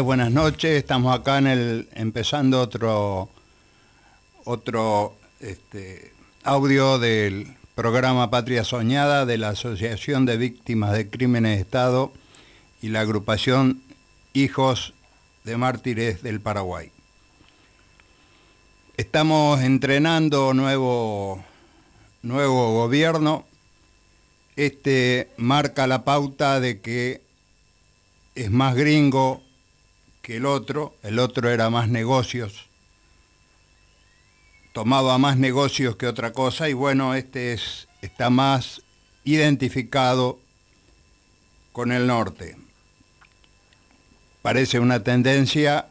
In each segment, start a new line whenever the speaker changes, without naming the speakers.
buenas noches. Estamos acá en el empezando otro otro este, audio del programa Patria Soñada de la Asociación de Víctimas de Crímenes de Estado y la agrupación Hijos de Mártires del Paraguay. Estamos entrenando nuevo nuevo gobierno. Este marca la pauta de que es más gringo que el otro, el otro era más negocios, tomaba más negocios que otra cosa y bueno, este es, está más identificado con el norte. Parece una tendencia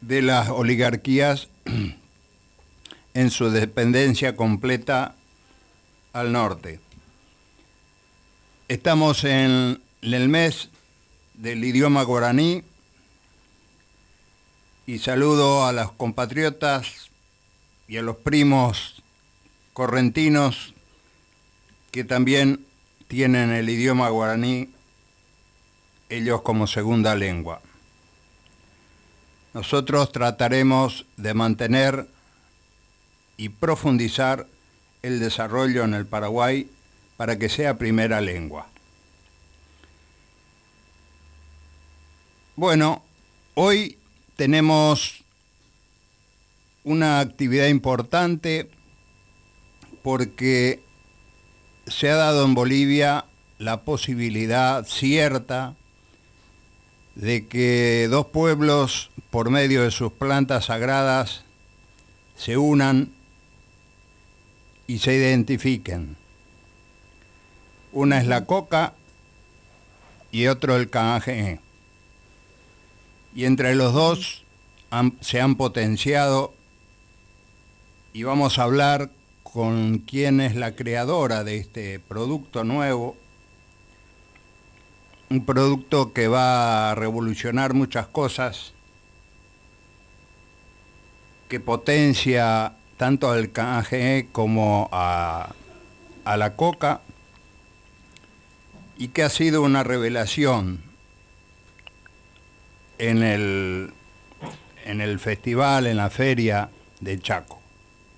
de las oligarquías en su dependencia completa al norte. Estamos en el mes del idioma guaraní y saludo a los compatriotas y a los primos correntinos que también tienen el idioma guaraní ellos como segunda lengua. Nosotros trataremos de mantener y profundizar el desarrollo en el Paraguay para que sea primera lengua. Bueno, hoy tenemos una actividad importante porque se ha dado en Bolivia la posibilidad cierta de que dos pueblos, por medio de sus plantas sagradas, se unan y se identifiquen. Una es la coca y otro el canje. Y entre los dos se han potenciado y vamos a hablar con quién es la creadora de este producto nuevo, un producto que va a revolucionar muchas cosas, que potencia tanto al canje como a la coca y que ha sido una revelación en el, en el festival, en la feria de Chaco,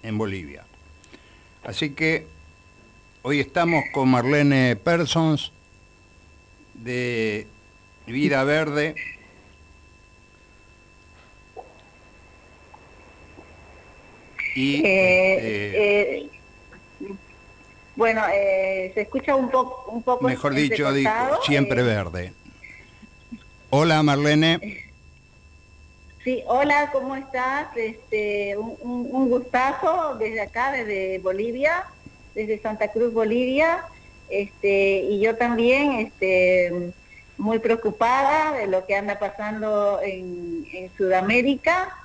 en Bolivia. Así que hoy estamos con Marlene Persons de Vida Verde.
Y eh, este, eh, bueno, eh, se escucha un poco un poco
mejor dicho, siempre verde. Hola Marlene.
Sí, hola, ¿cómo estás? Este, un, gustazo desde acá, desde Bolivia, desde Santa Cruz, Bolivia. Este, y yo también, este, muy preocupada de lo que anda pasando en, Sudamérica.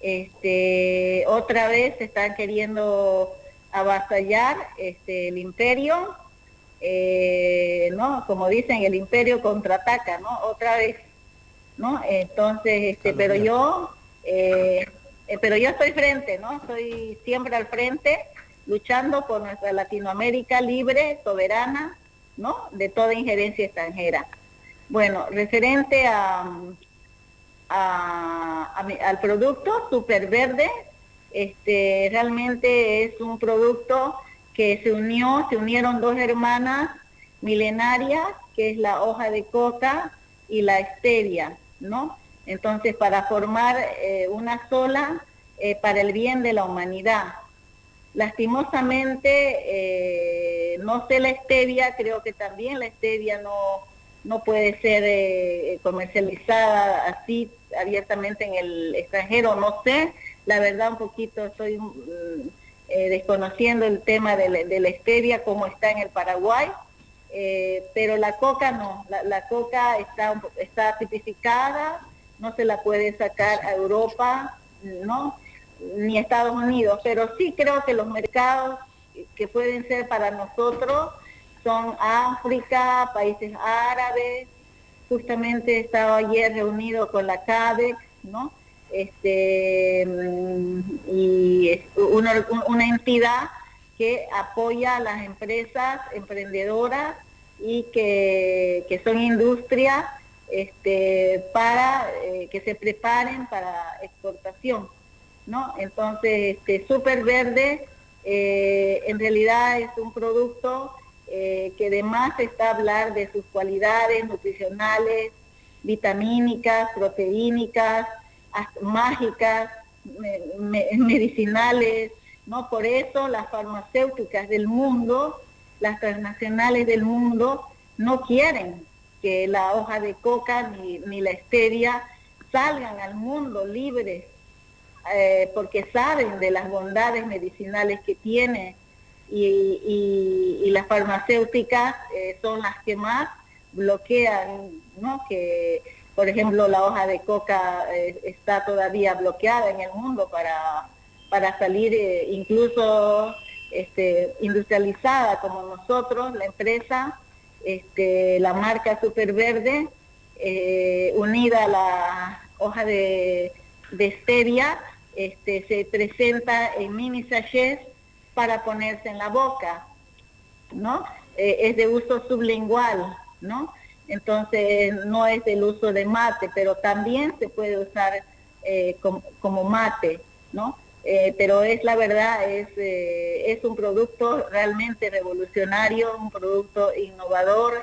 Este, otra vez están queriendo avasallar este, el imperio, eh, ¿no? Como dicen, el imperio contraataca, ¿no? Otra vez ¿no? Entonces, este, pero yo, eh, eh, pero yo estoy frente, ¿no? Estoy siempre al frente, luchando por nuestra Latinoamérica libre, soberana, ¿no? De toda injerencia extranjera. Bueno, referente a, al producto Super Verde, este, realmente es un producto que se unió, se unieron dos hermanas milenarias, que es la hoja de coca y la stevia. ¿No? Entonces, para formar eh, una sola eh, para el bien de la humanidad. Lastimosamente, eh, no sé la stevia, creo que también la stevia no, no puede ser comercializada así abiertamente en el extranjero, no sé, la verdad un poquito estoy mm, desconociendo el tema de, la stevia, como está en el Paraguay, eh, pero la coca no, la, coca está, está tipificada, no se la puede sacar a Europa, ¿no? Ni Estados Unidos, pero sí creo que los mercados que pueden ser para nosotros son África, países árabes, justamente estaba ayer reunido con la CADEX, ¿no? Este, mm, y es una, una entidad que apoya a las empresas emprendedoras y que, son industrias este, para eh, que se preparen para exportación. ¿no? Entonces, este, Super Verde eh, en realidad es un producto eh, que además está a hablar de sus cualidades nutricionales, vitamínicas, proteínicas, mágicas, medicinales, ¿no? Por eso las farmacéuticas del mundo, las transnacionales del mundo, no quieren que la hoja de coca ni, la stevia salgan al mundo libres, eh, porque saben de las bondades medicinales que tiene y, las farmacéuticas eh, son las que más bloquean, ¿no? Que, por ejemplo, la hoja de coca eh, está todavía bloqueada en el mundo para para salir incluso este, industrializada como nosotros, la empresa, este, la marca Superverde, eh, unida a la hoja de, de stevia, este, se presenta en mini sachets para ponerse en la boca, ¿no? Eh, es de uso sublingual, ¿no? Entonces no es del uso de mate, pero también se puede usar como, como, mate, ¿no? Eh, pero es la verdad, es, eh, es un producto realmente revolucionario, un producto innovador,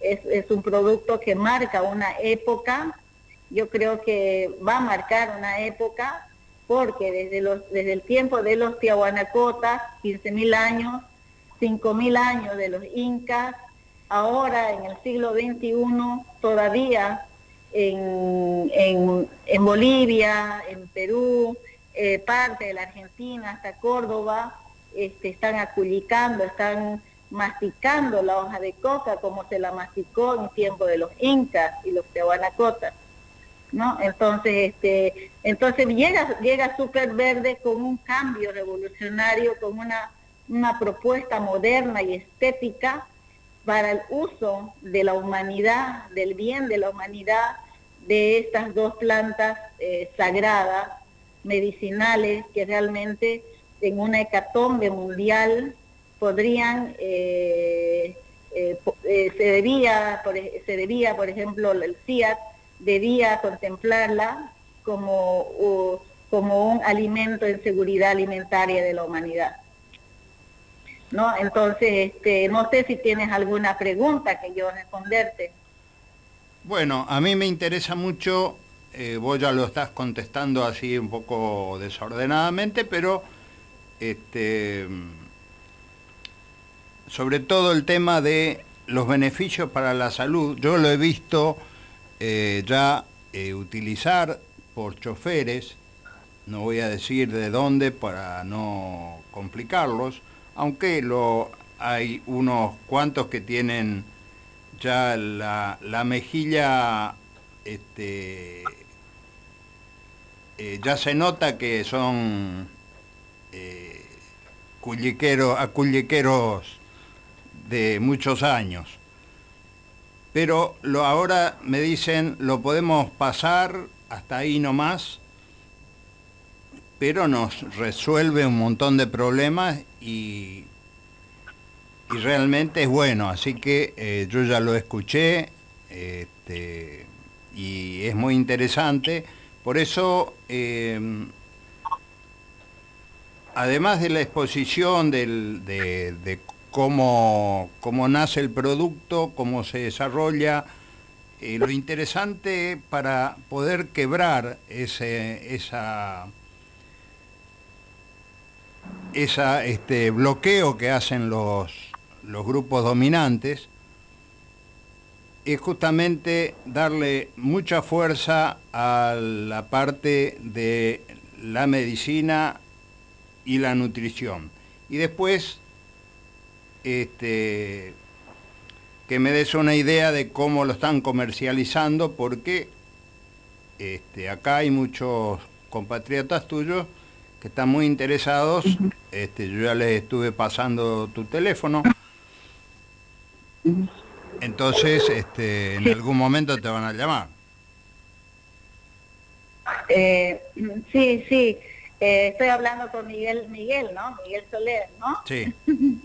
es, es, un producto que marca una época, yo creo que va a marcar una época porque desde, los, desde el tiempo de los Tiahuanacotas, 15.000 años, 5.000 años de los incas, ahora en el siglo XXI todavía en, en, Bolivia, en Perú, eh, parte de la Argentina hasta Córdoba, este, están aculicando, están masticando la hoja de coca como se la masticó en tiempo de los incas y los tehuanacotas. ¿no? Entonces, este, entonces llega, llega Super Verde con un cambio revolucionario, con una, una propuesta moderna y estética para el uso de la humanidad, del bien de la humanidad, de estas dos plantas eh, sagradas, medicinales, que realmente en una hecatombe mundial podrían, eh, eh, se, debía, por, se debía, por ejemplo, el CIAT debía contemplarla como, como un alimento en seguridad alimentaria de la humanidad. ¿No? Entonces, este, no sé si tienes alguna pregunta que yo responderte.
Bueno, a mí me interesa mucho, eh, vos ya lo estás contestando así un poco desordenadamente, pero este, sobre todo el tema de los beneficios para la salud. Yo lo he visto eh, ya eh, utilizar por choferes, no voy a decir de dónde para no complicarlos, aunque lo, hay unos cuantos que tienen ya la, mejilla, este, eh, ya se nota que son eh, de muchos años. Pero lo, ahora me dicen, lo podemos pasar hasta ahí nomás, pero nos resuelve un montón de problemas y, y realmente es bueno, así que eh, yo ya lo escuché este, y es muy interesante, por eso... Em, además de la exposición de, de cómo, nace el producto, cómo se desarrolla. Eh, lo interesante para poder quebrar ese esa, esa, este bloqueo que hacen los, los grupos dominantes es justamente darle mucha fuerza a la parte de la medicina y la nutrición. Y después este, que me des una idea de cómo lo están comercializando, porque este, acá hay muchos compatriotas tuyos que están muy interesados. Este, yo ya les estuve pasando tu teléfono. Entonces, este, en algún momento te van a llamar.
Eh, sí, sí. Eh, estoy hablando con Miguel, Miguel, ¿no? Miguel Soler, ¿no?
Sí.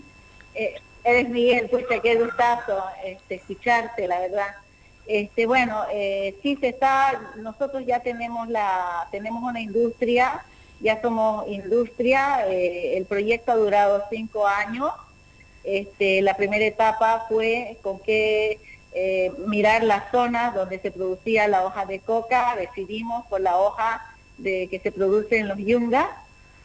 Eh, eres Miguel, pues qué gustazo este, escucharte, la verdad. Este, bueno, eh, sí se está, nosotros ya tenemos la, tenemos una industria, ya somos industria, eh, el proyecto ha durado cinco años. Este, la primera etapa fue con que eh, mirar las zonas donde se producía la hoja de coca, decidimos por la hoja de que se produce en los yungas,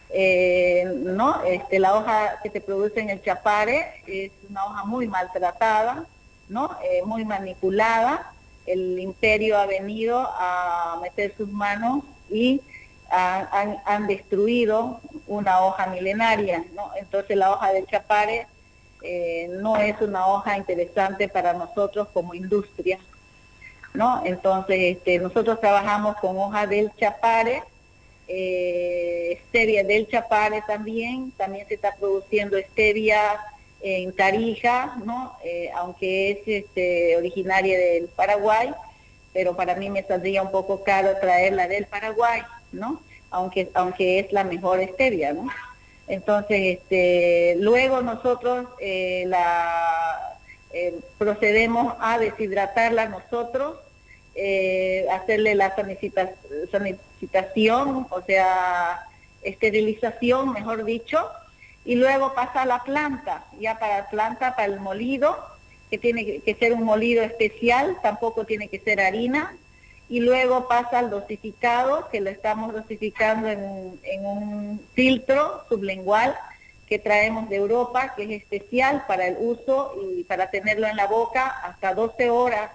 eh, ¿no? Este, la hoja que se produce en el chapare es una hoja muy maltratada, ¿no? Eh, muy manipulada. El imperio ha venido a meter sus manos y han, destruido una hoja milenaria, ¿no? Entonces la hoja del chapare eh, no es una hoja interesante para nosotros como industria, ¿no? Entonces este, nosotros trabajamos con hoja del chapare, eh, stevia del Chapare también, también se está produciendo stevia en Tarija, ¿no? Eh, aunque es este, originaria del Paraguay, pero para mí me saldría un poco caro traerla del Paraguay, ¿no? Aunque, aunque es la mejor stevia, ¿no? Entonces, este, luego nosotros eh, la, eh, procedemos a deshidratarla nosotros eh, hacerle la sanitización, o sea, esterilización, mejor dicho, y luego pasa a la planta, ya para la planta, para el molido, que tiene que ser un molido especial, tampoco tiene que ser harina, y luego pasa al dosificado, que lo estamos dosificando en, en un filtro sublingual, que traemos de Europa, que es especial para el uso y para tenerlo en la boca hasta 12 horas.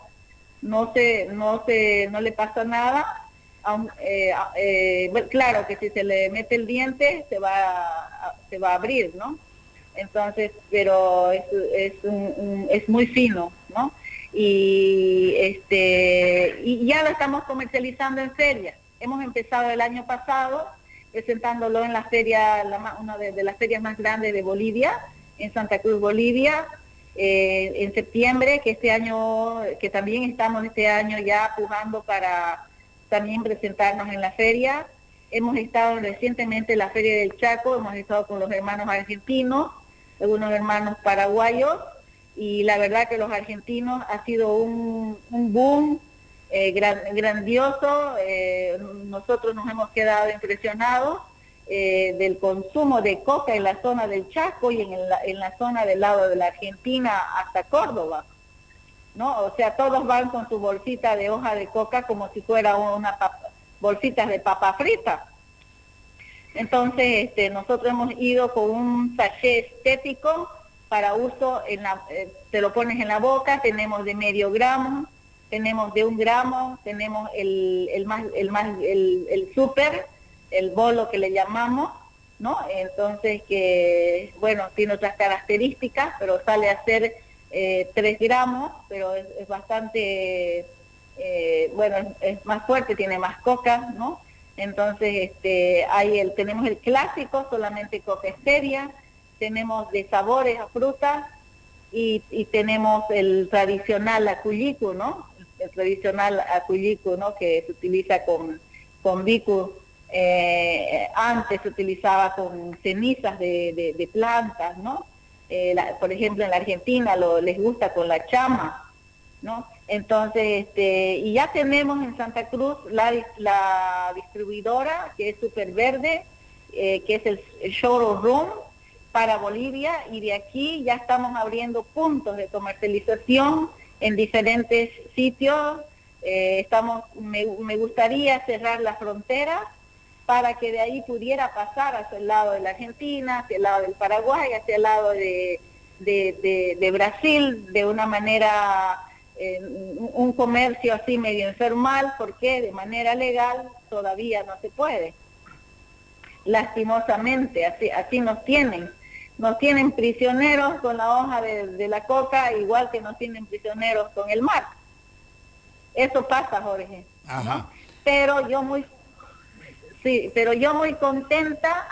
No se, no se, no le pasa nada. Eh, eh, claro que si se le mete el diente se va, a, se va a abrir, ¿no? Entonces, pero es, es, es muy fino, ¿no? Y, este, y ya lo estamos comercializando en ferias. Hemos empezado el año pasado presentándolo en la feria, una de, las ferias más grandes de Bolivia, en Santa Cruz, Bolivia, eh, en septiembre, que este año, que también estamos este año ya pujando para también presentarnos en la feria. Hemos estado recientemente en la Feria del Chaco, hemos estado con los hermanos argentinos, algunos hermanos paraguayos, y la verdad que los argentinos ha sido un, boom eh, grandioso. Eh, nosotros nos hemos quedado impresionados eh, del consumo de coca en la zona del Chaco y en, en la zona del lado de la Argentina hasta Córdoba. ¿no? O sea, todos van con su bolsita de hoja de coca como si fuera una bolsita de papa frita. Entonces, este, nosotros hemos ido con un sachet estético para uso, en la, te lo pones en la boca, tenemos de medio gramo, tenemos de un gramo, tenemos el, el más, el más, el, el super, el bolo que le llamamos, ¿no? Entonces que, bueno, tiene otras características, pero sale a ser eh, 3 gramos, pero es, bastante, eh, bueno, es, más fuerte, tiene más coca, ¿no? Entonces, este, hay el, tenemos el clásico, solamente coca estérea, tenemos de sabores a frutas y, y tenemos el tradicional acuyico, ¿no? el tradicional acuyico, ¿no? que se utiliza con, con bicu. Eh, antes se utilizaba con cenizas de, de, plantas, ¿no? Eh, por ejemplo, en la Argentina lo, les gusta con la chama, ¿no? Entonces, este, y ya tenemos en Santa Cruz la, la distribuidora que es Super Verde, eh, que es el, el showroom para Bolivia, y de aquí ya estamos abriendo puntos de comercialización en diferentes sitios. Eh, estamos, me, gustaría cerrar las fronteras para que de ahí pudiera pasar hacia el lado de la Argentina, hacia el lado del Paraguay, hacia el lado de, Brasil, de una manera, eh, un comercio así medio informal, porque de manera legal todavía no se puede. Lastimosamente, así, así nos tienen nos tienen prisioneros con la hoja de, la coca, igual que nos tienen prisioneros con el mar. Eso pasa, Jorge. Pero yo muy, sí, pero yo muy contenta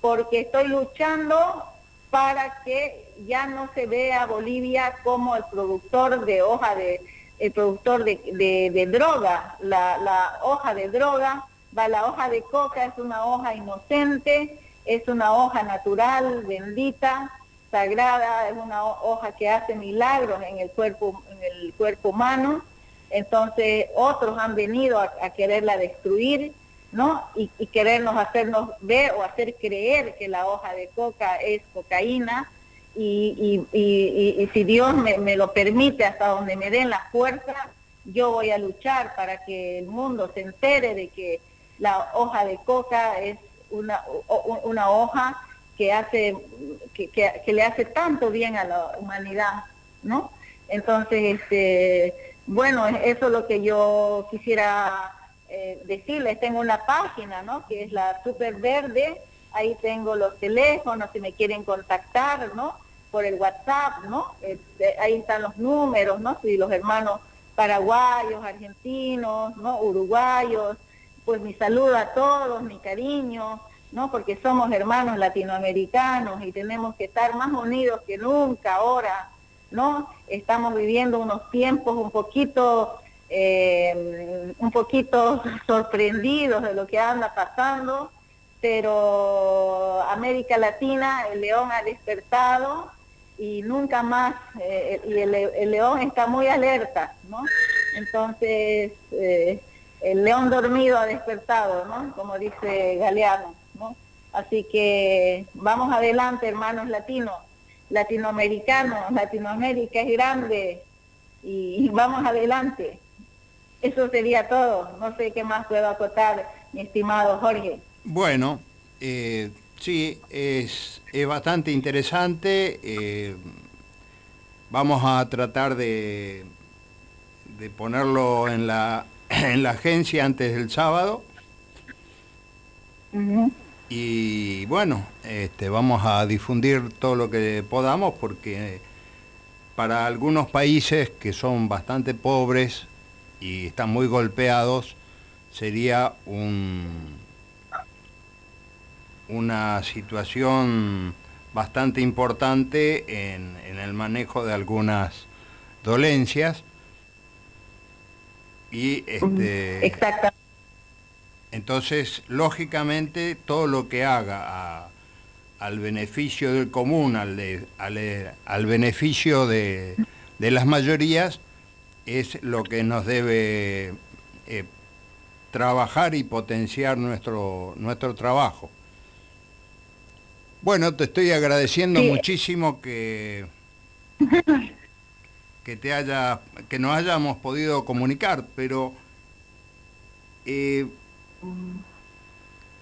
porque estoy luchando para que ya no se vea Bolivia como el productor de hoja de, el productor de, de, droga. La, la hoja de droga, va, la hoja de coca es una hoja inocente es una hoja natural, bendita, sagrada, es una hoja que hace milagros en el cuerpo, en el cuerpo humano. Entonces otros han venido a, quererla destruir, ¿no? Y, querernos hacernos ver o hacer creer que la hoja de coca es cocaína. Y, si Dios me, me lo permite, hasta donde me den la fuerza, yo voy a luchar para que el mundo se entere de que la hoja de coca es una, una hoja que hace que, le hace tanto bien a la humanidad, ¿no? Entonces, este, bueno, eso es lo que yo quisiera eh, decirles. Tengo una página, ¿no? Que es la Super Verde. Ahí tengo los teléfonos si me quieren contactar, ¿no? Por el WhatsApp, ¿no? Este, ahí están los números, ¿no? Si los hermanos paraguayos, argentinos, ¿no? Uruguayos, pues mi saludo a todos, mi cariño, ¿no? Porque somos hermanos latinoamericanos y tenemos que estar más unidos que nunca ahora, ¿no? Estamos viviendo unos tiempos un poquito, eh, un poquito sorprendidos de lo que anda pasando, pero América Latina, el león ha despertado y nunca más, eh, y el, león está muy alerta, ¿no? Entonces, eh, el león dormido ha despertado, ¿no? Como dice Galeano, ¿no? Así que vamos adelante, hermanos latinos, latinoamericanos, Latinoamérica es grande y, vamos adelante. Eso sería todo. No sé qué más puedo acotar, mi estimado Jorge.
Bueno, eh, Sí, es, bastante interesante. eh, vamos a tratar de ponerlo en la, en la agencia antes del sábado. Y bueno, este, vamos a difundir todo lo que podamos porque para algunos países que son bastante pobres y están muy golpeados, sería un, una situación bastante importante en, en el manejo de algunas dolencias. Y este,
Exactamente.
entonces, lógicamente, todo lo que haga a- al beneficio del común, al, de- al, al beneficio de, de las mayorías, es lo que nos debe eh, trabajar y potenciar nuestro, nuestro trabajo. Bueno, te estoy agradeciendo
Sí.
muchísimo que, que, te haya, que nos hayamos podido comunicar, pero eh,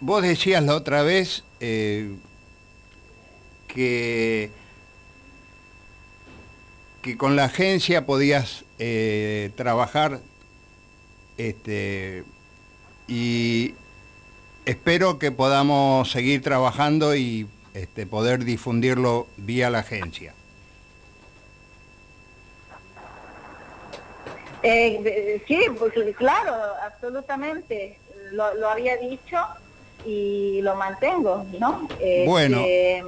vos decías la otra vez eh, que, que con la agencia podías eh, trabajar este, y espero que podamos seguir trabajando y este, poder difundirlo vía la agencia.
Eh, sí, pues, claro, absolutamente. Lo, lo había dicho y lo mantengo, ¿no? Este,
Bueno.
eh.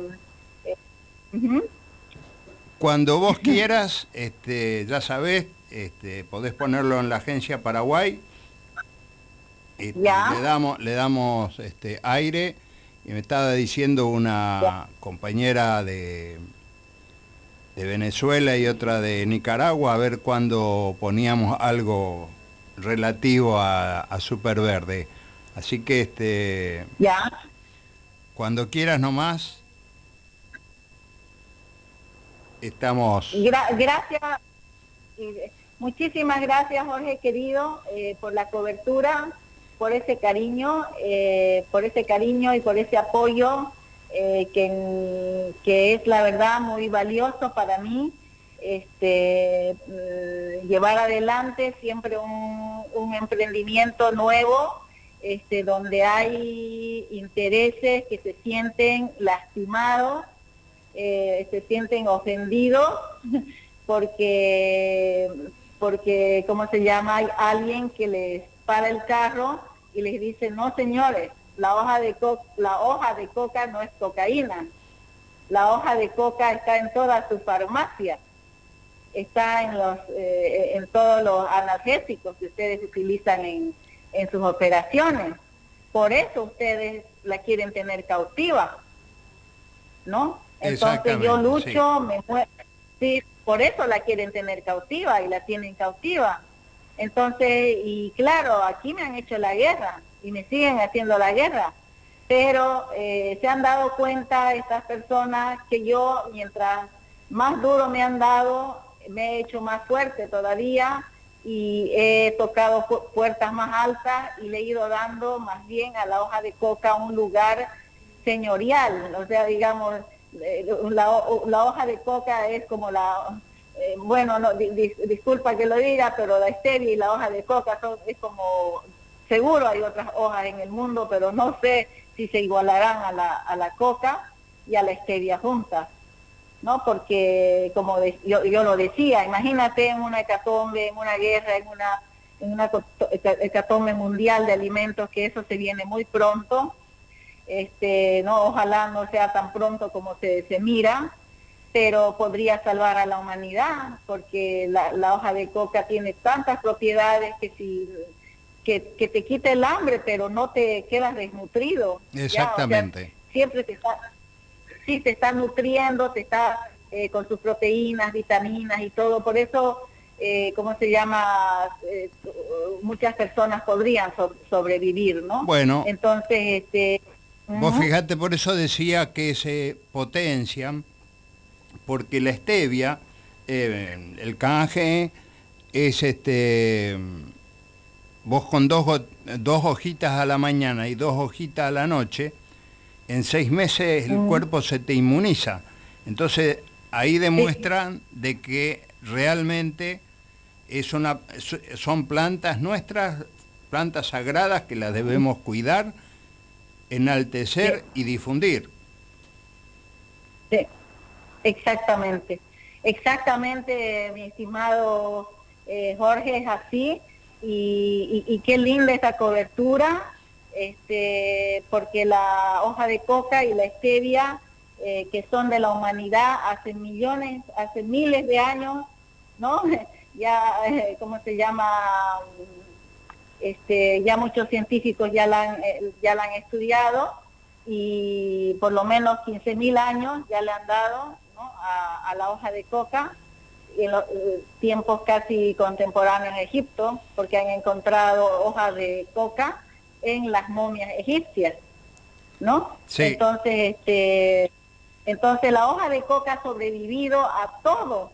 Cuando vos quieras, este, ya sabés, este, podés ponerlo en la agencia Paraguay. Este,
Ya.
Le damos, le damos este, aire. Y me estaba diciendo una
Ya.
compañera de, de Venezuela y otra de Nicaragua a ver cuándo poníamos algo relativo a, a Superverde. Así que este,
Ya.
cuando quieras nomás, estamos...
Gra- gracias, eh, muchísimas gracias Jorge querido eh, por la cobertura, por ese cariño, eh, por ese cariño y por ese apoyo eh, que, que es la verdad muy valioso para mí. Este, mm, llevar adelante siempre un, un emprendimiento nuevo, este, donde hay intereses que se sienten lastimados eh, se sienten ofendidos porque, porque, ¿cómo se llama? Hay alguien que les para el carro y les dice, no señores, la hoja de, co la hoja de coca no es cocaína, la hoja de coca está en todas sus farmacias, está en, los, eh, en todos los analgésicos que ustedes utilizan en, en sus operaciones. Por eso ustedes la quieren tener cautiva, ¿no? Entonces yo lucho, me muevo, sí, por eso la quieren tener cautiva y la tienen cautiva. Entonces, y claro, aquí me han hecho la guerra y me siguen haciendo la guerra, pero eh, se han dado cuenta estas personas que yo, mientras más duro me han dado, me he hecho más fuerte todavía y he tocado pu- puertas más altas y le he ido dando más bien a la hoja de coca un lugar señorial, o sea, digamos, eh, la, la hoja de coca es como la, eh, bueno, no, di- di- disculpa que lo diga, pero la stevia y la hoja de coca son, es como, seguro hay otras hojas en el mundo, pero no sé si se igualarán a la, a la coca y a la stevia juntas. ¿no? Porque, como yo, yo lo decía, imagínate en una hecatombe, en una guerra, en una, en una hecatombe mundial de alimentos, que eso se viene muy pronto, este, no, ojalá no sea tan pronto como se, se mira, pero podría salvar a la humanidad, porque la hoja de coca tiene tantas propiedades que si que, que te quita el hambre, pero no te quedas desnutrido. ya, o sea,
Exactamente.
siempre te está, sí, te está nutriendo, te está eh, con sus proteínas, vitaminas y todo. Por eso, eh, ¿cómo se llama? Eh, muchas personas podrían so- sobrevivir, ¿no?
Bueno.
Entonces, este...
Vos
ujú.
fijate, por eso decía que se potencian, porque la stevia, eh, el canje es este, vos con dos, dos hojitas a la mañana y dos hojitas a la noche, en seis meses el cuerpo se te inmuniza. Entonces ahí demuestran de que realmente es una, son plantas nuestras, plantas sagradas que las debemos cuidar, enaltecer y difundir.
Sí, exactamente. Exactamente, mi estimado eh, Jorge, es así. Y, qué linda esa cobertura, este, porque la hoja de coca y la stevia, eh, que son de la humanidad hace millones, hace miles de años, ¿no? ya, eh, ¿cómo se llama? Este, ya muchos científicos ya la han, ya la han estudiado y por lo menos 15.000 años ya le han dado a, la hoja de coca en los eh, tiempos casi contemporáneos en Egipto, porque han encontrado hojas de coca en las momias egipcias, ¿no? Entonces, este, entonces la hoja de coca ha sobrevivido a todo.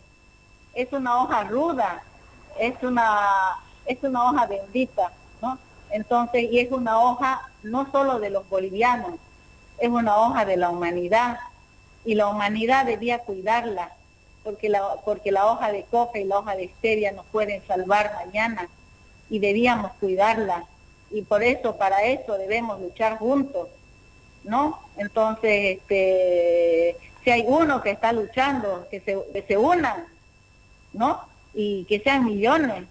Es una hoja ruda, es una, es una hoja bendita, ¿no? Entonces, y es una hoja no solo de los bolivianos, es una hoja de la humanidad y la humanidad debía cuidarla porque la, porque la hoja de coca y la hoja de stevia nos pueden salvar mañana y debíamos cuidarla y por eso, para eso debemos luchar juntos, ¿no? Entonces, este, si hay uno que está luchando, que se, que se unan, ¿no? Y que sean millones,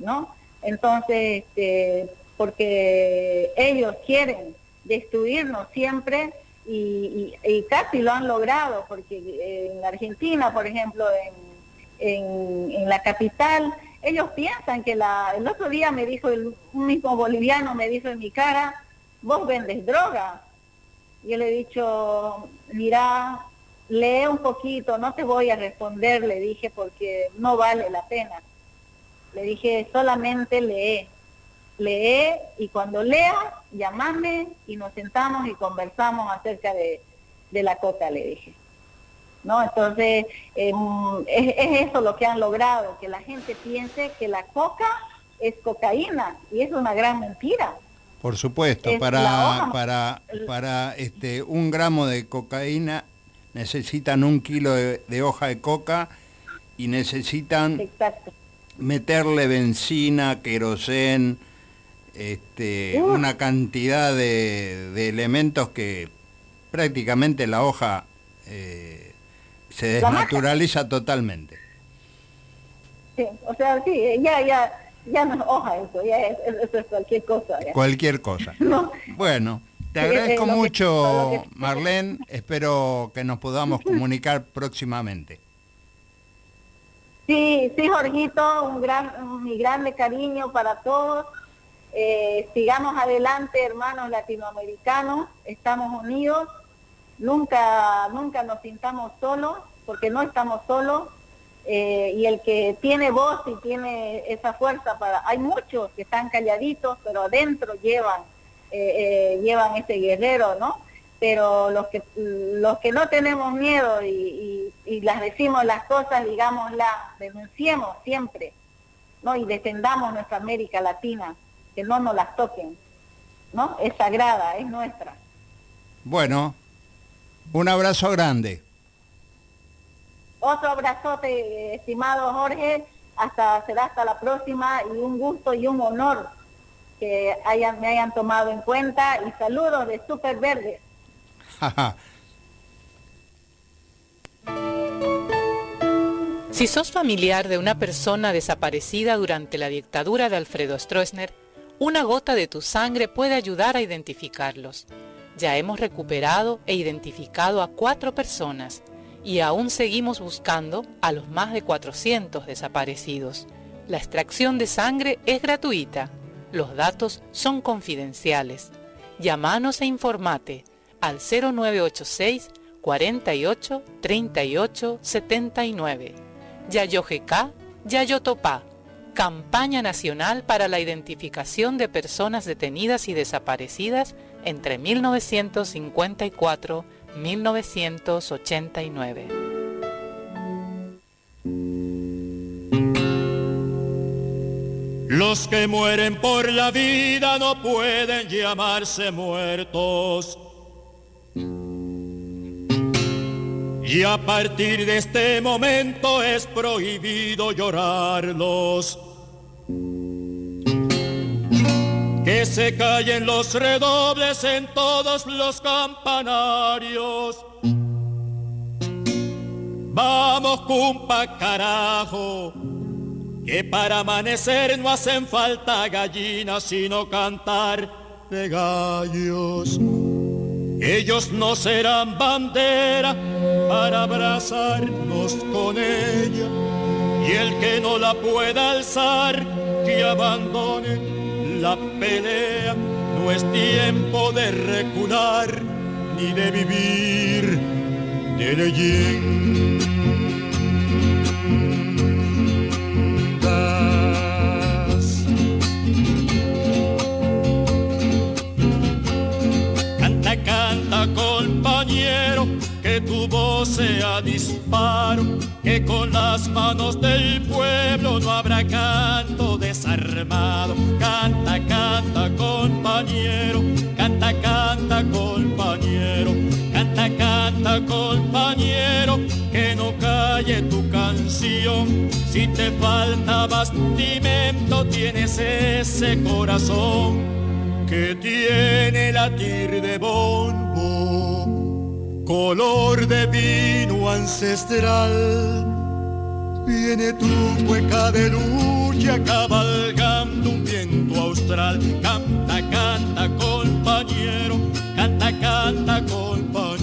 ¿no? Entonces, este, porque ellos quieren destruirnos siempre y, casi lo han logrado, porque en Argentina, por ejemplo, en, en, la capital, ellos piensan que la, el otro día me dijo, el, un mismo boliviano me dijo en mi cara, vos vendes droga. Yo le he dicho, mira, lee un poquito, no te voy a responder, le dije, porque no vale la pena. Le dije, solamente lee lee y cuando lea, llamame y nos sentamos y conversamos acerca de, la coca, le dije. ¿No? Entonces, em, es, eso lo que han logrado, que la gente piense que la coca es cocaína y es una gran mentira.
Por supuesto, para, para, para este, un gramo de cocaína necesitan un kilo de, hoja de coca y necesitan meterle benzina, querosén, este, una cantidad de, elementos que prácticamente la hoja eh, se desnaturaliza totalmente.
Sí, o sea, sí, ya, ya, ya no es hoja eso, ya es, eso es cualquier cosa.
Cualquier cosa. Bueno, te agradezco mucho, Marlene, espero que nos podamos comunicar próximamente.
Sí, sí, Jorgito, un gran, mi grande cariño para todos eh, sigamos adelante, hermanos latinoamericanos, estamos unidos, nunca, nunca nos sintamos solos, porque no estamos solos, eh, y el que tiene voz y tiene esa fuerza para... Hay muchos que están calladitos, pero adentro llevan, eh, llevan ese guerrero, ¿no? Pero los que, los que no tenemos miedo y, y las decimos las cosas, digámoslas, denunciemos siempre, ¿no? Y defendamos nuestra América Latina que no nos las toquen, ¿no? Es sagrada, es nuestra.
Bueno, un abrazo grande.
Otro abrazote, estimado Jorge, hasta será hasta la próxima y un gusto y un honor que hayan, me hayan tomado en cuenta y saludos de Super Verde.
si sos familiar de una persona desaparecida durante la dictadura de Alfredo Stroessner, una gota de tu sangre puede ayudar a identificarlos. Ya hemos recuperado e identificado a cuatro personas y aún seguimos buscando a los más de 400 desaparecidos. La extracción de sangre es gratuita. Los datos son confidenciales. Llámanos e informate al 0986 48 38 79. Yayojeca, Yayotopá Campaña Nacional para la Identificación de Personas Detenidas y Desaparecidas entre 1954-1989.
Los que mueren por la vida no pueden llamarse muertos Y a partir de este momento es prohibido llorarlos. Que se callen los redobles en todos los campanarios. Vamos, cumpa, carajo, que para amanecer no hacen falta gallinas, sino cantar de gallos. Ellos no serán bandera para abrazarnos con ella. Y el que no la pueda alzar, que abandone la pelea. No es tiempo de recular ni de vivir de leyenda. Compañero, que tu voz sea disparo, que con las manos del pueblo no habrá canto desarmado. Canta, canta, compañero, canta, canta, compañero, canta, canta, compañero, que no calle tu canción. Si te falta bastimento, tienes ese corazón que tiene latir de bombo, color de vino ancestral. Viene tu cueca de lucha cabalgando un viento austral. Canta, canta, compañero, canta, canta, compañero.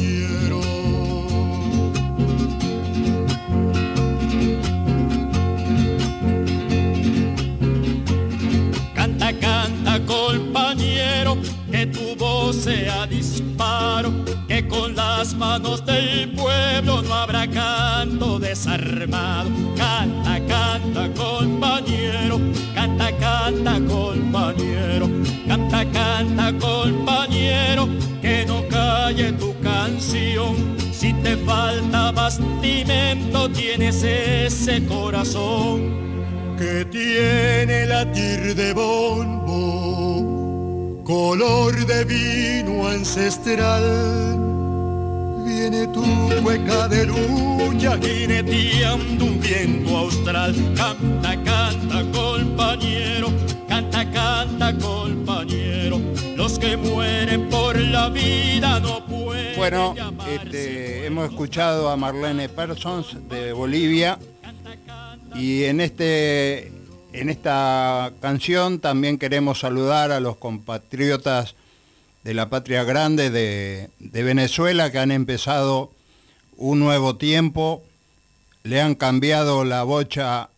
Desarmado. Canta, canta, compañero, canta, canta, compañero, canta, canta, compañero, que no calle tu canción. Si te falta bastimento, tienes ese corazón que tiene latir de bombo, color de vino ancestral. Viene tu cueca de lucha jineteando un viento austral. Canta, canta, compañero, canta, canta, compañero. Los que mueren por la vida no pueden.
Bueno, este, hemos escuchado a Marlene Persons de Bolivia y en, este, en esta canción también queremos saludar a los compatriotas de la patria grande de, Venezuela que han empezado un nuevo tiempo, le han cambiado la bocha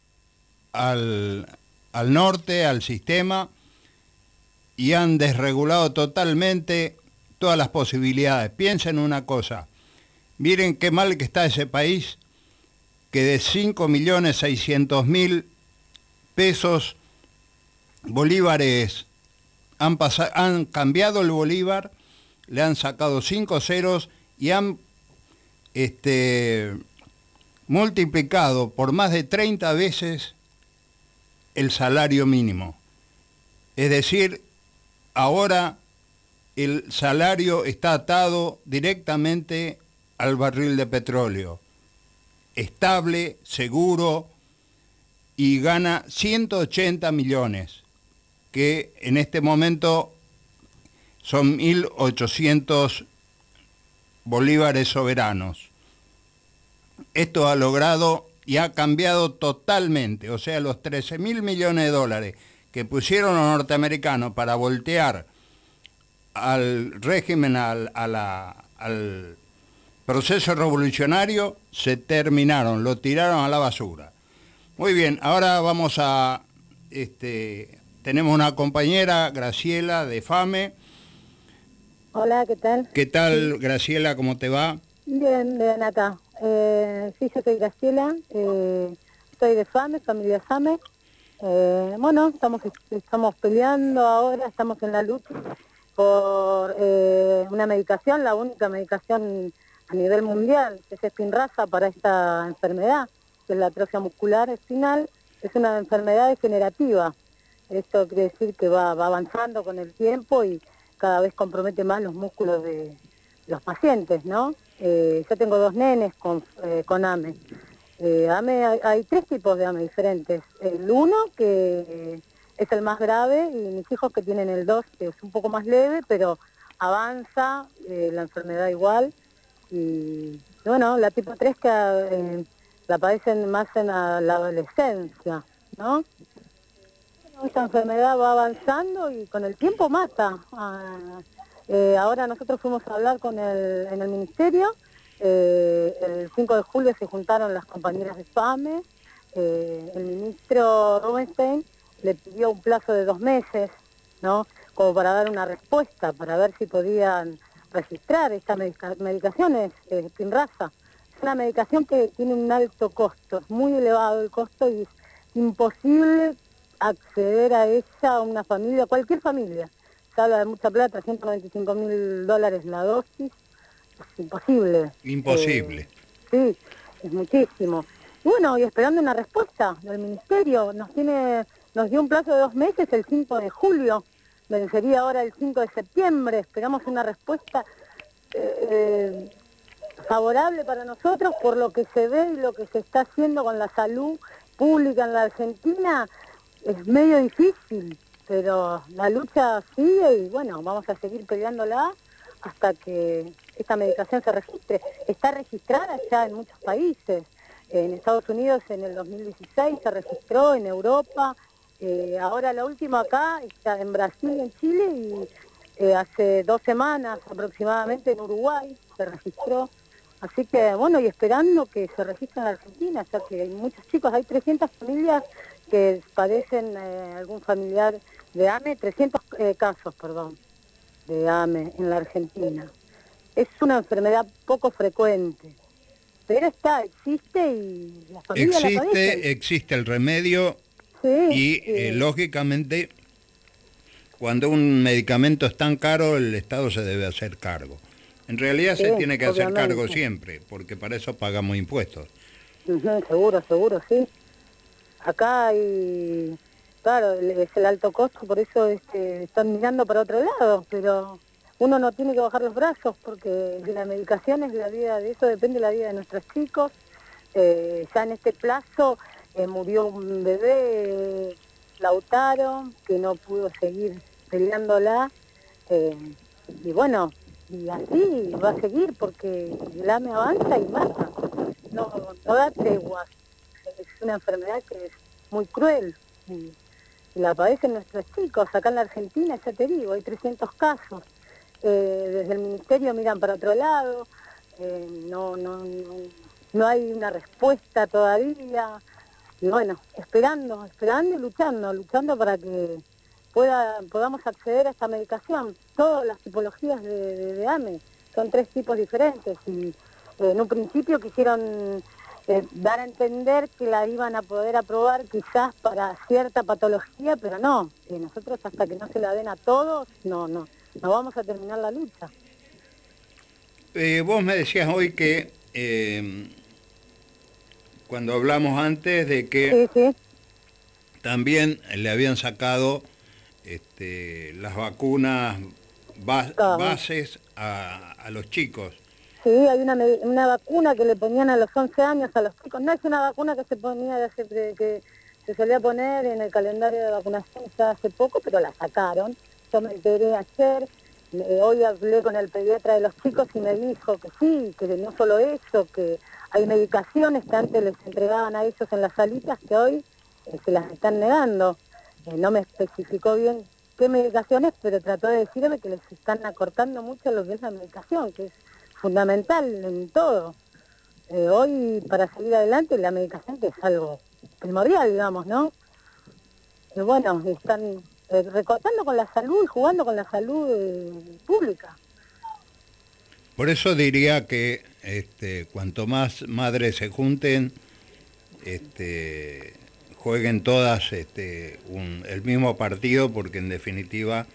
al, al norte, al sistema, y han desregulado totalmente todas las posibilidades. Piensen una cosa, miren qué mal que está ese país, que de 5.600.000 pesos bolívares han, han cambiado el bolívar, le han sacado cinco ceros y han este, multiplicado por más de 30 veces el salario mínimo. Es decir, ahora el salario está atado directamente al barril de petróleo, estable, seguro, y gana 180 millones, que en este momento son 1.800 bolívares soberanos. Esto ha logrado y ha cambiado totalmente, o sea, los 13 mil millones de dólares que pusieron los norteamericanos para voltear al régimen, al, al proceso revolucionario, se terminaron, lo tiraron a la basura. Muy bien, ahora vamos a, este, tenemos una compañera, Graciela, de FAME.
Hola, ¿qué tal?
¿Qué tal, Graciela? ¿Cómo te va?
Bien, bien acá. Eh, sí, yo soy Graciela, eh, soy de FAME, familia FAME. Eh, bueno, estamos, estamos peleando ahora, estamos en la lucha por eh, una medicación, la única medicación a nivel mundial, que es Spinraza para esta enfermedad, que es la atrofia muscular espinal, es una enfermedad degenerativa. Esto quiere decir que va, va avanzando con el tiempo y cada vez compromete más los músculos de los pacientes, ¿no? Eh, yo tengo dos nenes con, eh, con AME. Eh, AME hay, tres tipos de AME diferentes. El uno, que es el más grave, y mis hijos que tienen el dos, que es un poco más leve, pero avanza eh, la enfermedad igual. Y bueno, la tipo 3 que la padecen más en la adolescencia, ¿no? Esta enfermedad va avanzando y con el tiempo mata. Ah, eh, ahora nosotros fuimos a hablar con el, en el ministerio. eh, el 5 de julio se juntaron las compañeras de FAME. eh, el ministro Rubinstein le pidió un plazo de dos meses, ¿no? Como para dar una respuesta, para ver si podían registrar estas medica- medicaciones, eh, Pinraza. Es una medicación que tiene un alto costo, es muy elevado el costo y es imposible acceder a ella a una familia, cualquier familia. Se habla de mucha plata, 125 mil dólares la dosis, es imposible.
Imposible.
Eh, sí, es muchísimo. Y bueno, y esperando una respuesta del ministerio, nos tiene, nos dio un plazo de dos meses, el 5 de julio, vencería ahora el 5 de septiembre, esperamos una respuesta eh, favorable para nosotros por lo que se ve y lo que se está haciendo con la salud pública en la Argentina, es medio difícil, pero la lucha sigue y bueno, vamos a seguir peleándola hasta que esta medicación se registre. Está registrada ya en muchos países. En Estados Unidos en el 2016 se registró, en Europa. eh, ahora la última acá está en Brasil en Chile y eh, hace dos semanas aproximadamente en Uruguay se registró. Así que bueno, y esperando que se registre en Argentina, ya que hay muchos chicos, hay 300 familias que padecen eh, algún familiar de AME, 300 eh, casos, perdón, de AME en la Argentina. Es una enfermedad poco frecuente, pero está, existe y la familia la padece.
Existe, existe el remedio
Sí,
y
sí.
eh, lógicamente cuando un medicamento es tan caro el Estado se debe hacer cargo. En realidad se tiene que hacer cargo siempre, porque para eso pagamos impuestos.
Seguro, seguro, sí. Acá hay, claro, es el alto costo, por eso este, están mirando para otro lado, pero uno no tiene que bajar los brazos porque de la medicación es la vida, de eso depende la vida de nuestros chicos. Eh, ya en este plazo eh, murió un bebé, eh, Lautaro, que no pudo seguir peleándola. eh, y bueno, y así va a seguir porque el AME avanza y mata. No, no da tregua. Es una enfermedad que es muy cruel y, la padecen nuestros chicos. Acá en la Argentina, ya te digo, hay 300 casos. Eh, desde el ministerio miran para otro lado, eh, no, no, no, no hay una respuesta todavía. Y bueno, esperando, esperando y luchando, luchando para que pueda, podamos acceder a esta medicación. Todas las tipologías de, de- AME son tres tipos diferentes y eh, en un principio quisieron eh, dar a entender que la iban a poder aprobar quizás para cierta patología, pero no, que nosotros hasta que no se la den a todos, no, no, no vamos a terminar la lucha.
Eh, vos me decías hoy que eh, cuando hablamos antes de que
Sí, sí,
también le habían sacado este, las vacunas bases a, a los chicos.
Sí, hay una, una vacuna que le ponían a los 11 años a los chicos, no es una vacuna que se ponía de hace, de- que se solía poner en el calendario de vacunación ya hace poco, pero la sacaron. Yo me enteré ayer, hoy hablé con el pediatra de los chicos y me dijo que sí, que no solo eso, que hay medicaciones que antes les entregaban a ellos en las salitas que hoy eh, se las están negando. Eh, no me especificó bien qué medicaciones, pero trató de decirme que les están acortando mucho lo que es la medicación, que fundamental en todo. Eh, hoy, para seguir adelante, la medicación que es algo primordial, digamos, ¿no? Bueno, están eh, recortando con la salud y jugando con la salud eh, pública.
Por eso diría que este, cuanto más madres se junten, este, jueguen todas este, el mismo partido, porque en definitiva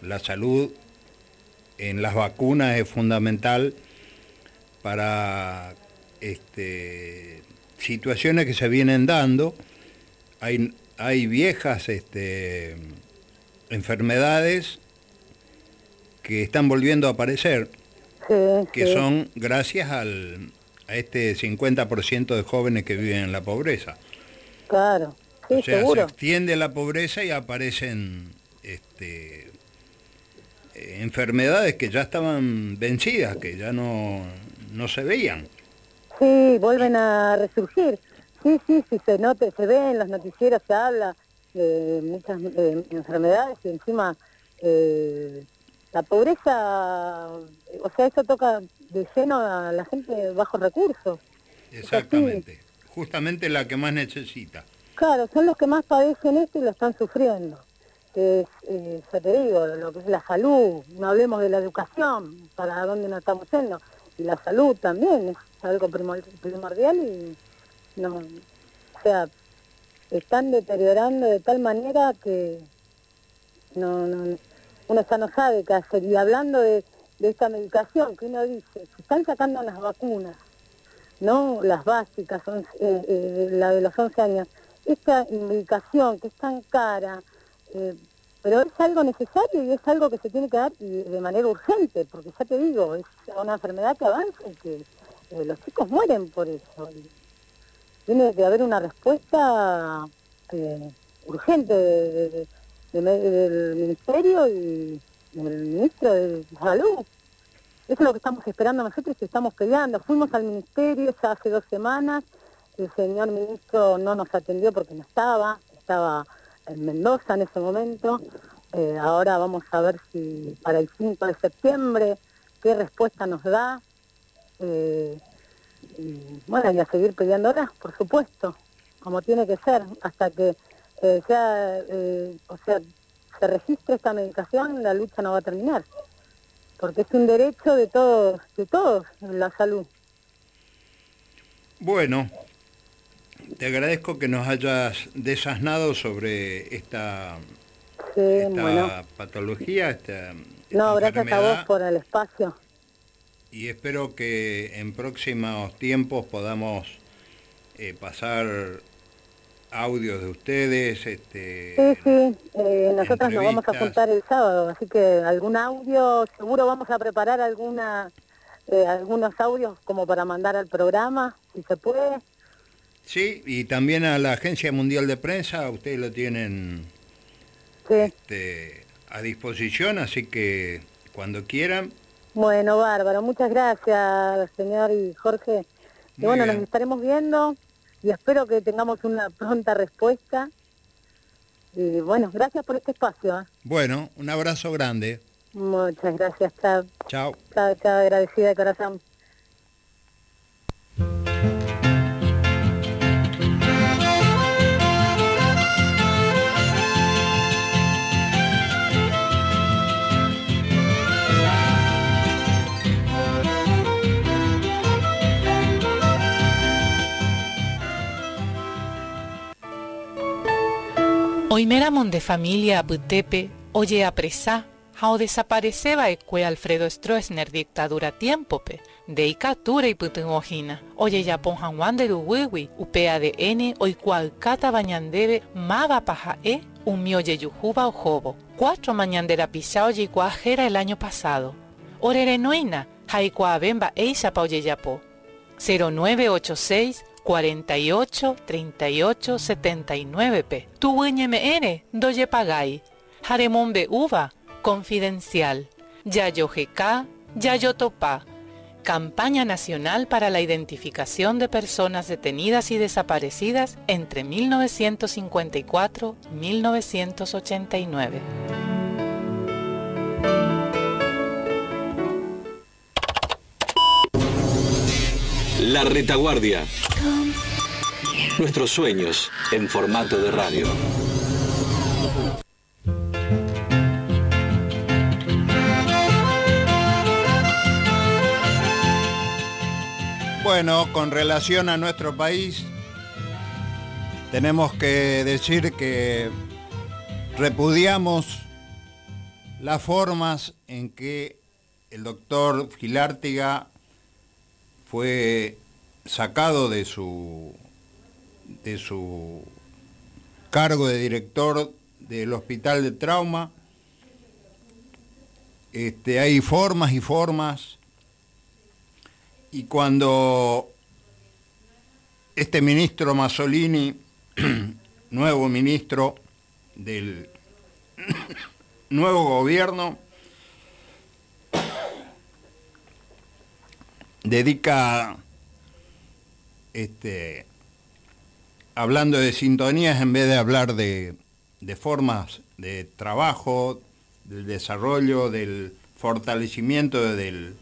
la salud en las vacunas es fundamental para este, situaciones que se vienen dando. Hay, hay viejas este, enfermedades que están volviendo a aparecer.
Sí,
que son gracias al, a este 50% de jóvenes que viven en la pobreza.
Claro, sí,
o sea,
seguro.
se extiende la pobreza y aparecen este, enfermedades que ya estaban vencidas, que ya no, no se veían.
Sí, vuelven a resurgir. Sí, sí, sí, se, note, se ve en los noticieros, se habla de muchas enfermedades y encima eh, la pobreza, o sea, eso toca de lleno a la gente de bajos recursos.
Exactamente, justamente la que más necesita.
Claro, son los que más padecen esto y lo están sufriendo. Es, eh, ya te digo, lo que es la salud, no hablemos de la educación, para dónde nos estamos yendo, la salud también es algo primordial y no, o sea, están deteriorando de tal manera que no, no, uno ya no sabe qué hacer. Y hablando de, esta medicación que uno dice, se están sacando las vacunas, ¿no? Las básicas, son, eh, eh, la de los 11 años. Esta medicación que es tan cara, eh, pero es algo necesario y es algo que se tiene que dar de manera urgente, porque ya te digo, es una enfermedad que avanza y que los chicos mueren por eso. tiene que haber una respuesta urgente de del Ministerio y del Ministro de Salud. Eso es lo que estamos esperando nosotros y estamos peleando. Fuimos al Ministerio ya hace dos semanas, el señor ministro no nos atendió porque no estaba, estaba en Mendoza en ese momento. Eh, ahora vamos a ver si para el 5 de septiembre, qué respuesta nos da. Eh, y bueno, y a seguir peleándola, por supuesto, como tiene que ser, hasta que sea, eh, o sea, se registre esta medicación, la lucha no va a terminar, porque es un derecho de todos, de todos, la salud.
Bueno, te agradezco que nos hayas desasnado sobre esta, patología, esta,
No, gracias a vos por el espacio.
Y espero que en próximos tiempos podamos eh, pasar audios de ustedes. Este,
sí, sí, eh, nosotros nos vamos a juntar el sábado, así que algún audio, seguro vamos a preparar alguna, eh, algunos audios como para mandar al programa, si se puede.
Sí, y también a la Agencia Mundial de Prensa, ustedes lo tienen este, a disposición, así que cuando quieran.
Bueno, bárbaro, muchas gracias, señor y Jorge. Y bueno, nos estaremos viendo y espero que tengamos una pronta respuesta. Y bueno, gracias por este espacio. ¿eh?
Bueno, un abrazo grande.
Muchas gracias, chao.
Chao.
Chao, chao, agradecida de corazón.
Oimeramon de familia aputepe, oye apresá, hao desapareceba ecue Alfredo Stroessner dictadura tiempope, de icatura y putungojina, oye yapon Juan de upe upea de n, cual cata bañandebe, maga paja e, un mioye yujuba o jobo, cuatro mañandera pisao y cuajera el año pasado, orerenoina, haikua bemba eisa pa oye yapo, 0986 48 38 79 p. Tu mn doye pagay. Jaremombe uva confidencial. Yayo GK, Yayo Topa. Campaña Nacional para la Identificación de Personas Detenidas y Desaparecidas entre 1954
La retaguardia. Nuestros sueños en formato de radio.
Bueno, con relación a nuestro país, tenemos que decir que repudiamos las formas en que el doctor Gilártiga fue sacado de su, de su cargo de director del hospital de trauma. Este, hay formas y formas Y cuando este ministro Masolini, nuevo ministro del nuevo gobierno, dedica, este, hablando de sintonías en vez de hablar de, de formas de trabajo, del desarrollo, del fortalecimiento del,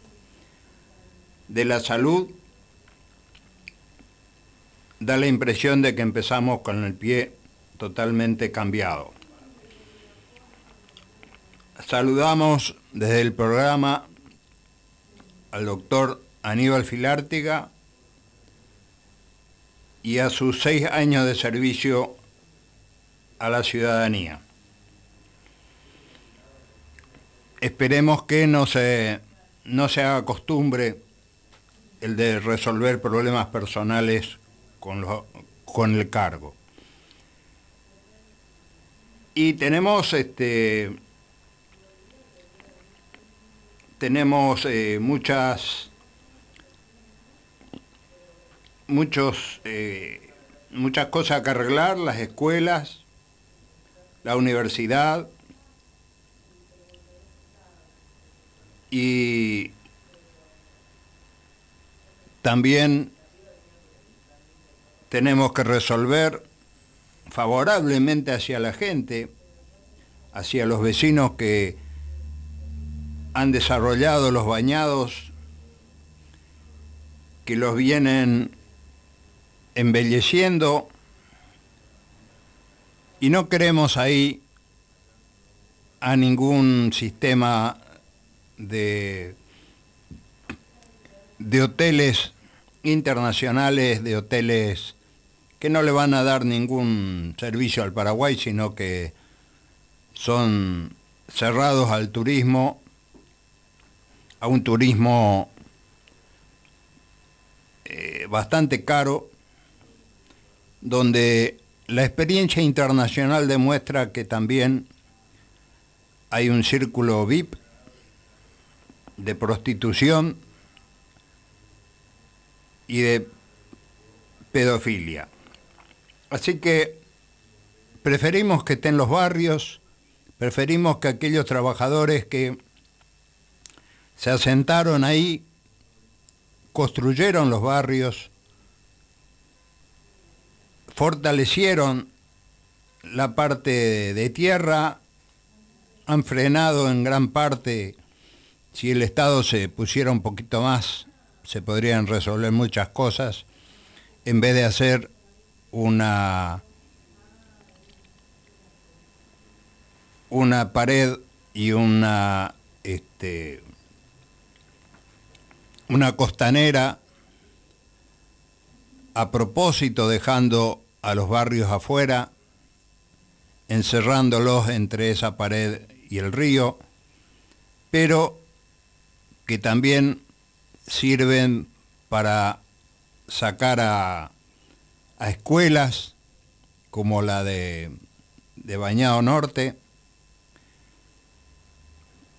de la salud, da la impresión de que empezamos con el pie totalmente cambiado. Saludamos desde el programa al doctor Aníbal Filártiga y a sus seis años de servicio a la ciudadanía. Esperemos que no se, no se haga costumbre el de resolver problemas personales con, con el cargo. Y tenemos este tenemos eh, muchas muchos eh, muchas cosas que arreglar, las escuelas, la universidad. Y también tenemos que resolver favorablemente hacia la gente, hacia los vecinos que han desarrollado los bañados, que los vienen embelleciendo y no queremos ahí a ningún sistema de, de hoteles internacionales, de hoteles que no le van a dar ningún servicio al Paraguay, sino que son cerrados al turismo, a un turismo eh, bastante caro, donde la experiencia internacional demuestra que también hay un círculo VIP de prostitución y de pedofilia. Así que preferimos que estén los barrios, preferimos que aquellos trabajadores que se asentaron ahí, construyeron los barrios, fortalecieron la parte de tierra, han frenado en gran parte, si el Estado se pusiera un poquito más, se podrían resolver muchas cosas, en vez de hacer una, una pared y una, este, una costanera a propósito dejando a los barrios afuera, encerrándolos entre esa pared y el río, pero que también sirven para sacar a, a escuelas como la de, de Bañado Norte,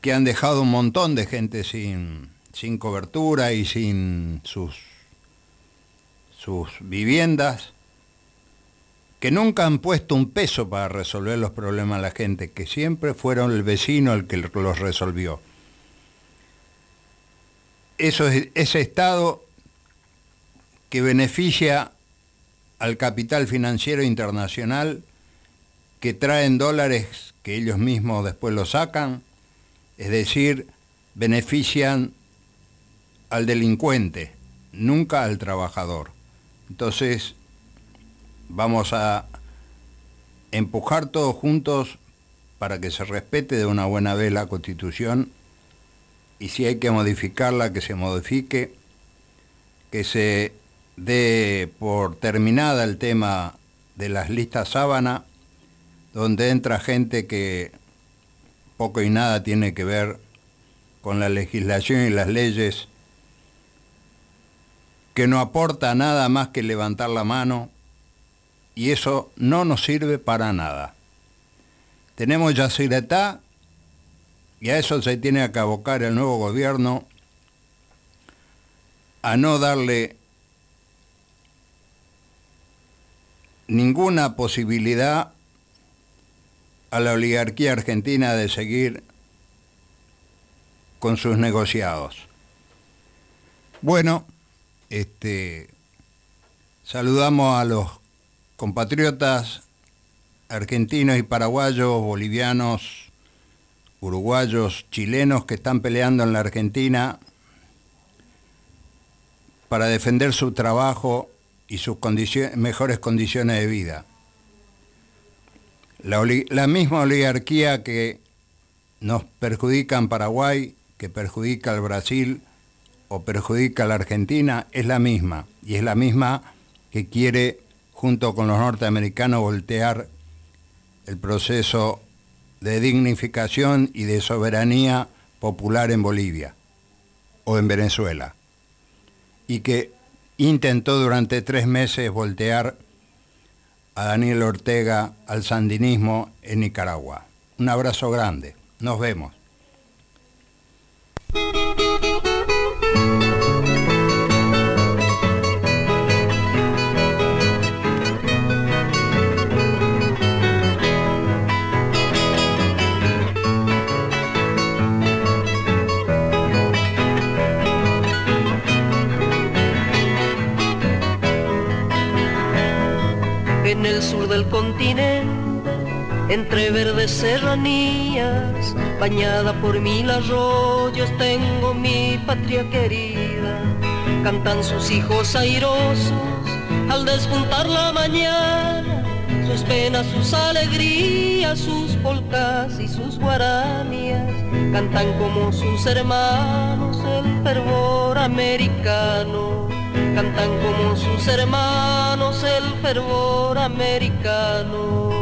que han dejado un montón de gente sin, sin cobertura y sin sus, sus viviendas, que nunca han puesto un peso para resolver los problemas de la gente, que siempre fueron el vecino el que los resolvió. Eso es, ese Estado que beneficia al capital financiero internacional que traen dólares que ellos mismos después los sacan, es decir, benefician al delincuente, nunca al trabajador. Entonces, vamos a empujar todos juntos para que se respete de una buena vez la Constitución y si hay que modificarla, que se modifique, que se de por terminada el tema de las listas sábana, donde entra gente que poco y nada tiene que ver con la legislación y las leyes, que no aporta nada más que levantar la mano, y eso no nos sirve para nada. Tenemos Yacyretá, y a eso se tiene que abocar el nuevo gobierno, a no darle ninguna posibilidad a la oligarquía argentina de seguir con sus negociados. Bueno, este, saludamos a los compatriotas argentinos y paraguayos, bolivianos, uruguayos, chilenos que están peleando en la Argentina para defender su trabajo y sus mejores condiciones de vida. La, misma oligarquía que nos perjudica en Paraguay, que perjudica al Brasil o perjudica a la Argentina, es la misma. Y es la misma que quiere, junto con los norteamericanos, voltear el proceso de dignificación y de soberanía popular en Bolivia o en Venezuela. Y que intentó durante tres meses voltear a Daniel Ortega al sandinismo en Nicaragua. Un abrazo grande. Nos vemos.
Entre verdes serranías, bañada por mil arroyos, tengo mi patria querida. Cantan sus hijos airosos al despuntar la mañana, sus penas, sus alegrías, sus polcas y sus guaranías. Cantan como sus hermanos el fervor americano cantan como sus hermanos el fervor americano.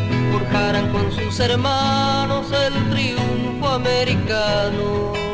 forjaran con sus hermanos el triunfo americano.